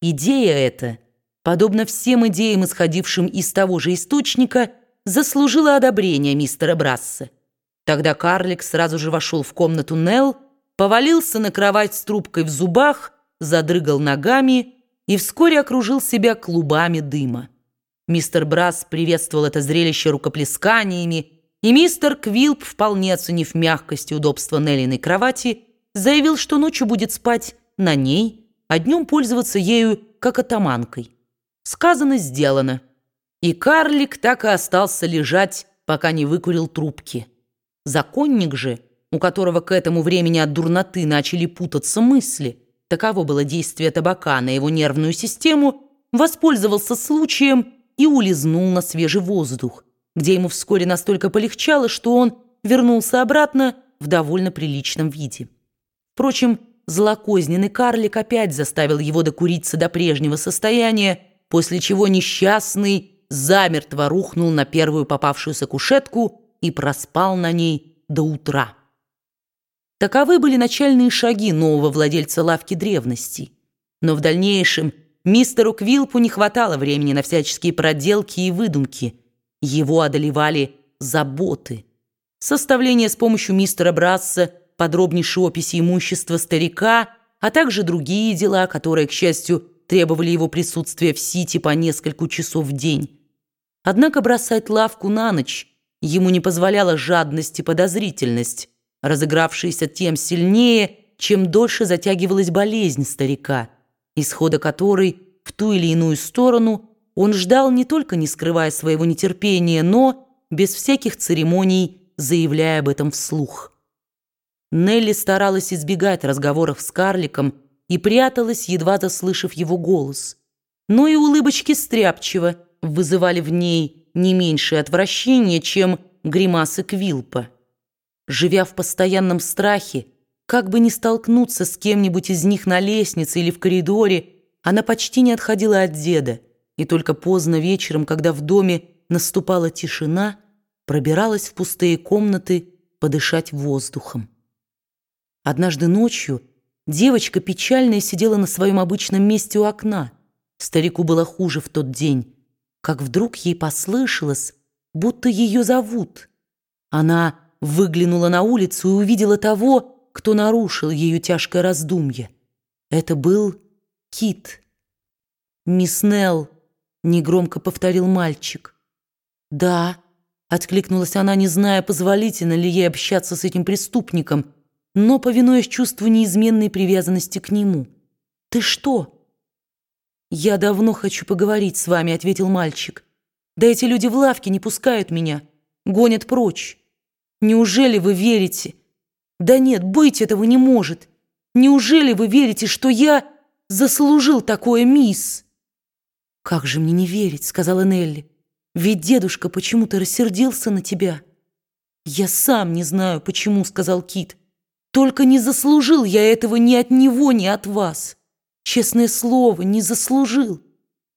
Идея эта, подобно всем идеям, исходившим из того же источника, заслужила одобрение мистера Брасса. Тогда карлик сразу же вошел в комнату Нелл, повалился на кровать с трубкой в зубах, задрыгал ногами и вскоре окружил себя клубами дыма. Мистер Брас приветствовал это зрелище рукоплесканиями, и мистер Квилп, вполне оценив мягкость и удобство Неллиной кровати, заявил, что ночью будет спать на ней, а днем пользоваться ею как атаманкой. Сказано, сделано. И карлик так и остался лежать, пока не выкурил трубки. Законник же, у которого к этому времени от дурноты начали путаться мысли, таково было действие табака на его нервную систему, воспользовался случаем и улизнул на свежий воздух, где ему вскоре настолько полегчало, что он вернулся обратно в довольно приличном виде. Впрочем, злокозненный карлик опять заставил его докуриться до прежнего состояния, после чего несчастный замертво рухнул на первую попавшуюся кушетку и проспал на ней до утра. Таковы были начальные шаги нового владельца лавки древностей. Но в дальнейшем мистеру Квилпу не хватало времени на всяческие проделки и выдумки. Его одолевали заботы. Составление с помощью мистера Брасса подробнейшей описи имущества старика, а также другие дела, которые, к счастью, требовали его присутствия в Сити по несколько часов в день. Однако бросать лавку на ночь ему не позволяла жадность и подозрительность, разыгравшиеся тем сильнее, чем дольше затягивалась болезнь старика, исхода которой в ту или иную сторону он ждал не только не скрывая своего нетерпения, но без всяких церемоний заявляя об этом вслух. Нелли старалась избегать разговоров с карликом и пряталась, едва заслышав его голос. Но и улыбочки стряпчиво вызывали в ней не меньшее отвращение, чем гримасы Квилпа. Живя в постоянном страхе, как бы ни столкнуться с кем-нибудь из них на лестнице или в коридоре, она почти не отходила от деда, и только поздно вечером, когда в доме наступала тишина, пробиралась в пустые комнаты подышать воздухом. Однажды ночью девочка печальная сидела на своем обычном месте у окна. Старику было хуже в тот день, как вдруг ей послышалось, будто ее зовут. Она выглянула на улицу и увидела того, кто нарушил ее тяжкое раздумье. Это был Кит. «Мисс Нелл», — негромко повторил мальчик. «Да», — откликнулась она, не зная, позволительно ли ей общаться с этим преступником — но повинуясь чувству неизменной привязанности к нему. «Ты что?» «Я давно хочу поговорить с вами», — ответил мальчик. «Да эти люди в лавке не пускают меня, гонят прочь. Неужели вы верите? Да нет, быть этого не может. Неужели вы верите, что я заслужил такое, мисс?» «Как же мне не верить?» — сказала Нелли. «Ведь дедушка почему-то рассердился на тебя». «Я сам не знаю, почему», — сказал Кит. Только не заслужил я этого ни от него, ни от вас. Честное слово, не заслужил.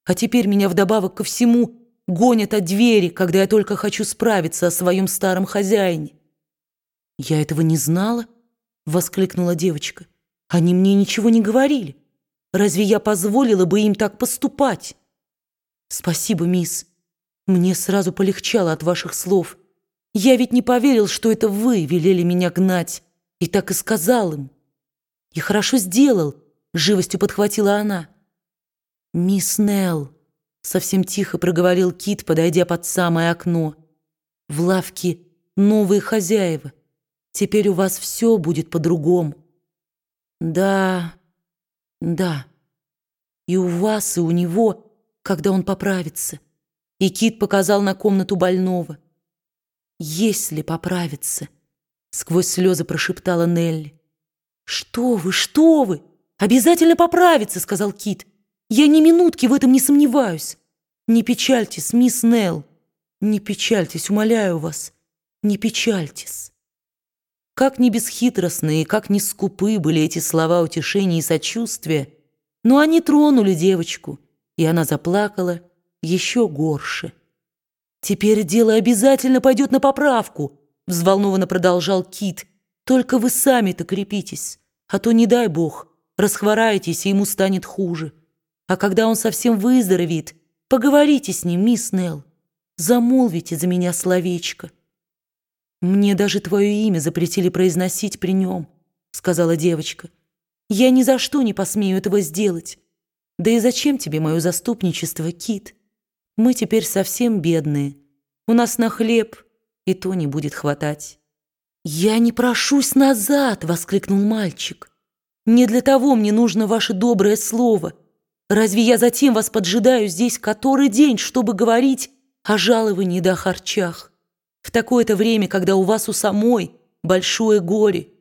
А теперь меня вдобавок ко всему гонят от двери, когда я только хочу справиться о своем старом хозяине. «Я этого не знала?» — воскликнула девочка. «Они мне ничего не говорили. Разве я позволила бы им так поступать?» «Спасибо, мисс. Мне сразу полегчало от ваших слов. Я ведь не поверил, что это вы велели меня гнать». И так и сказал им. И хорошо сделал, живостью подхватила она. «Мисс Нелл», — совсем тихо проговорил Кит, подойдя под самое окно. «В лавке новые хозяева. Теперь у вас все будет по-другому». «Да, да. И у вас, и у него, когда он поправится». И Кит показал на комнату больного. «Если поправится». Сквозь слезы прошептала Нелли. «Что вы, что вы? Обязательно поправится», — сказал Кит. «Я ни минутки в этом не сомневаюсь. Не печальтесь, мисс Нелл. Не печальтесь, умоляю вас. Не печальтесь». Как ни бесхитростные, как ни скупы были эти слова утешения и сочувствия, но они тронули девочку, и она заплакала еще горше. «Теперь дело обязательно пойдет на поправку», взволнованно продолжал Кит. «Только вы сами-то крепитесь, а то, не дай бог, расхвораетесь, и ему станет хуже. А когда он совсем выздоровеет, поговорите с ним, мисс Нелл. Замолвите за меня словечко». «Мне даже твое имя запретили произносить при нем», — сказала девочка. «Я ни за что не посмею этого сделать. Да и зачем тебе мое заступничество, Кит? Мы теперь совсем бедные. У нас на хлеб и то не будет хватать». «Я не прошусь назад!» — воскликнул мальчик. «Не для того мне нужно ваше доброе слово. Разве я затем вас поджидаю здесь который день, чтобы говорить о жаловании да харчах? В такое-то время, когда у вас у самой большое горе,